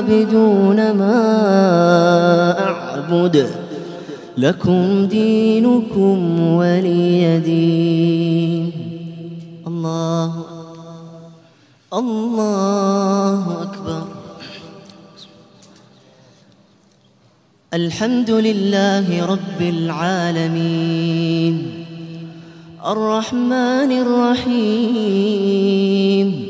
عابدون ما أعبد. لكم دينكم ولي دين. الله الله أكبر. الحمد لله رب العالمين. الرحمن الرحيم.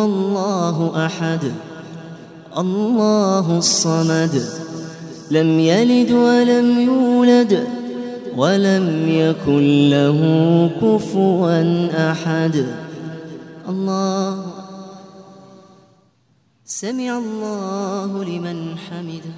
هو الله أحد. الله الصمد. لم يلد ولم يولد ولم يكن له كفوا أحد. الله. سمع الله لمن حمده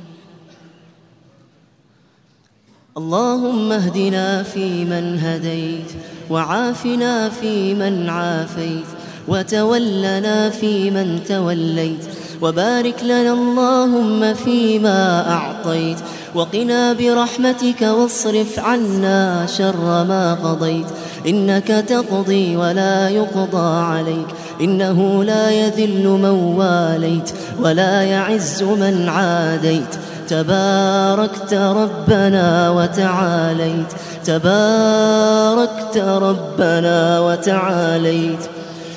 اللهم اهدنا فيمن هديت وعافنا فيمن عافيت. وتولنا فيمن توليت وبارك لنا اللهم فيما أعطيت وقنا برحمتك واصرف عنا شر ما قضيت إنك تقضي ولا يقضى عليك إنه لا يذل من واليت ولا يعز من عاديت تباركت ربنا وتعاليت تباركت ربنا وتعاليت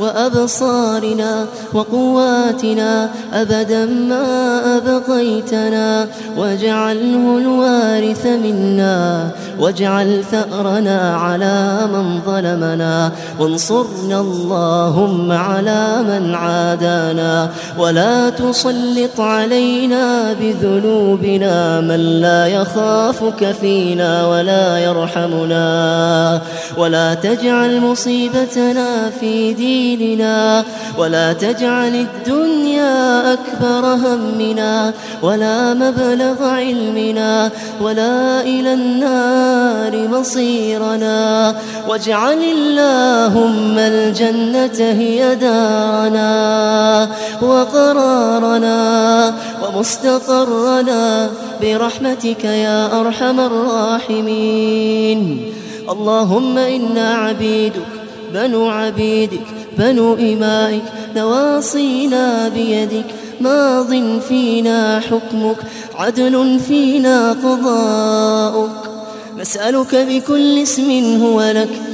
وأبصارنا وقواتنا أبدا ما أبقيتنا واجعله الوارث منا واجعل ثأرنا على من ظلمنا وانصرنا اللهم على من عادانا ولا تسلط علينا بذنوبنا من لا يخافك فينا ولا يرحمنا ولا تجعل مصيبتنا في ديننا ولا تجعل الدنيا أكبر همنا ولا مبلغ علمنا ولا إلى النار مصيرنا واجعل اللهم الجنة هي دارنا وقرارنا ومستقرنا برحمتك يا أرحم الراحمين اللهم إنا عبيدك بنو عبيدك بنو إمائك. نواصينا بيدك. ماض فينا حكمك. عدل فينا قضاؤك. نسألك بكل اسم هو لك.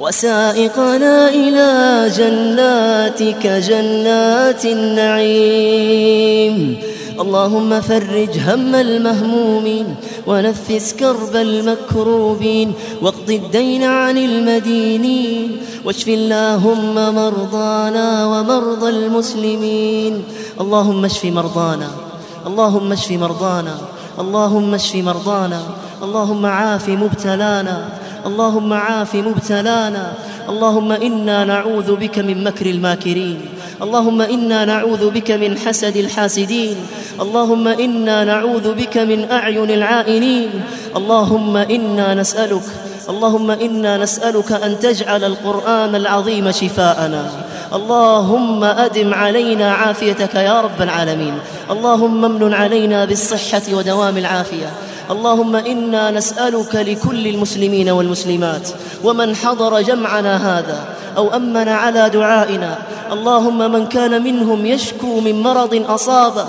وسائقنا إلى جناتك جنات النعيم. اللهم فرج هم المهمومين ونفس كرب المكروبين واقض الدين عن المدينين واشف اللهم مرضانا ومرضى المسلمين. اللهم اشف مرضانا اللهم اشف مرضانا اللهم اشف مرضانا اللهم عاف مبتلانا. اللهم عاف مبتلانا. اللهم إنا نعوذ بك من مكر الماكرين. اللهم إنا نعوذ بك من حسد الحاسدين. اللهم إنا نعوذ بك من أعين العائنين. اللهم إنا نسألك اللهم إنا نسألك أن تجعل القرآن العظيم شفاءنا. اللهم أدم علينا عافيتك يا رب العالمين. اللهم امن علينا بالصحة ودوام العافية. اللهم إنا نسألك لكل المسلمين والمسلمات ومن حضر جمعنا هذا أو أمن على دعائنا. اللهم من كان منهم يشكو من مرض أصابه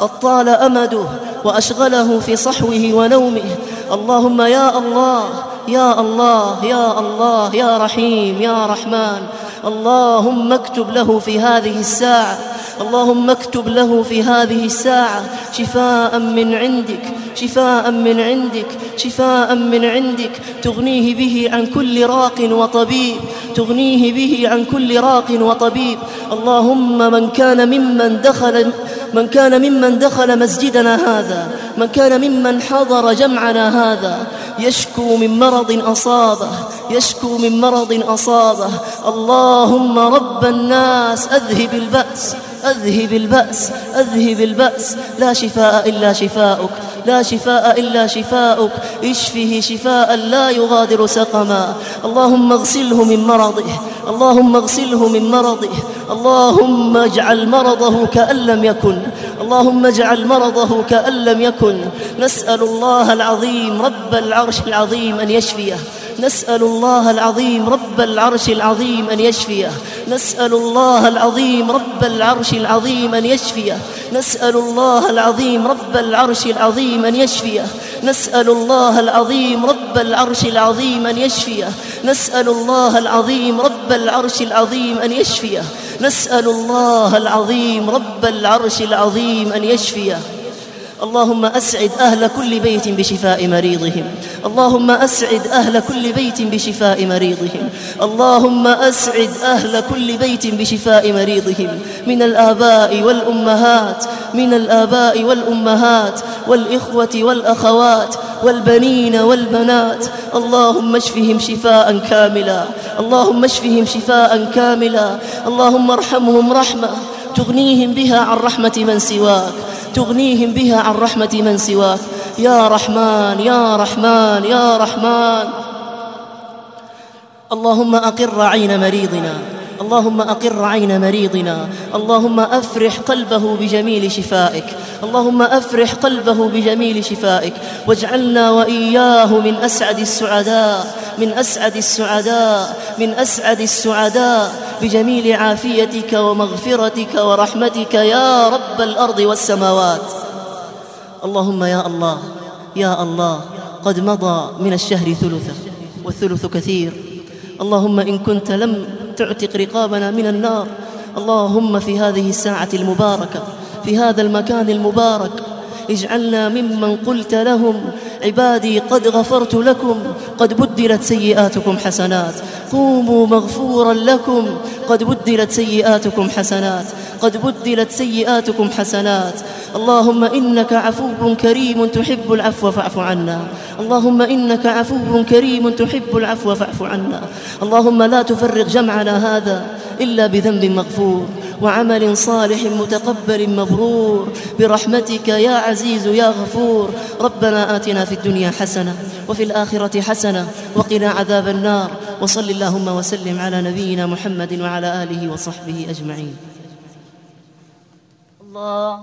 قد طال أمده وأشغله في صحوه ونومه. اللهم يا الله يا الله يا الله يا رحيم يا رحمن. اللهم اكتب له في هذه الساعة اللهم اكتب له في هذه الساعة شفاء من عندك. شفاء من عندك شفاء من عندك. تغنيه به عن كل راق وطبيب تغنيه به عن كل راق وطبيب. اللهم من كان ممن دخل من كان ممن دخل مسجدنا هذا من كان ممن حضر جمعنا هذا. يشكو من مرض أصابه يشكو من مرض أصابه. اللهم رب الناس أذهب البأس أذهب البأس أذهب البأس. لا شفاء إلا شفاؤك. لا شفاء إلا شفاؤك. اشفه شفاء لا يغادر سقما. اللهم اغسله من مرضه. اللهم اغسله من مرضه. اللهم اجعل مرضه كأن لم يكن. اللهم اجعل مرضه كأن لم يكن. نسأل الله العظيم رب العرش العظيم أن يشفيه. نسأل الله العظيم رب العرش العظيم أن يشفيه. نسأل الله العظيم رب العرش العظيم أن يشفيه. نسأل الله العظيم رب العرش العظيم أن يشفيه. نسأل الله العظيم رب العرش العظيم أن يشفيه. نسأل الله العظيم رب العرش العظيم أن يشفيه. نسأل الله العظيم رب العرش العظيم أن يشفيه. اللهم أسعد أهل كل بيت بشفاء مريضهم. اللهم أسعد أهل كل بيت بشفاء مريضهم. اللهم أسعد أهل كل بيت بشفاء مريضهم. من الآباء والأمهات من الآباء والأمهات والإخوة والأخوات والبنين والبنات. اللهم اشفهم شفاء كاملا. اللهم اشفهم شفاء كاملا. اللهم ارحمهم رحمة. تغنيهم بها عن رحمة من سواك. تغنيهم بها عن رحمة من سواك. يا رحمن يا رحمن يا رحمن. اللهم أقر عين مريضنا. اللهم أقر عين مريضنا اللهم أفرح قلبه بجميل شفائك اللهم أفرح قلبه بجميل شفائك واجعلنا وإياه من أسعد السعداء من أسعد السعداء من أسعد السعداء بجميل عافيتك ومغفرتك ورحمتك يا رب الأرض والسماوات. اللهم يا الله يا الله قد مضى من الشهر ثلثه والثلث كثير. اللهم إن كنت لم تعتق رقابنا من النار. اللهم في هذه الساعة المباركة في هذا المكان المبارك اجعلنا ممن قلت لهم عبادي قد غفرت لكم قد بدلت سيئاتكم حسنات. قوموا مغفورا لكم قد بدلت سيئاتكم حسنات. قد بدلت سيئاتكم حسنات. اللهم إنك عفو كريم تحب العفو فاعف عنا. اللهم إنك عفو كريم تحب العفو فاعف عنا. اللهم لا تفرق جمعنا هذا. إلا بذنب مغفور وعمل صالح متقبل مبرور برحمتك يا عزيز يا غفور ربنا آتنا في الدنيا حسنة وفي الآخرة حسنة وقنا عذاب النار وصل اللهم وسلم على نبينا محمد وعلى آله وصحبه أجمعين. الله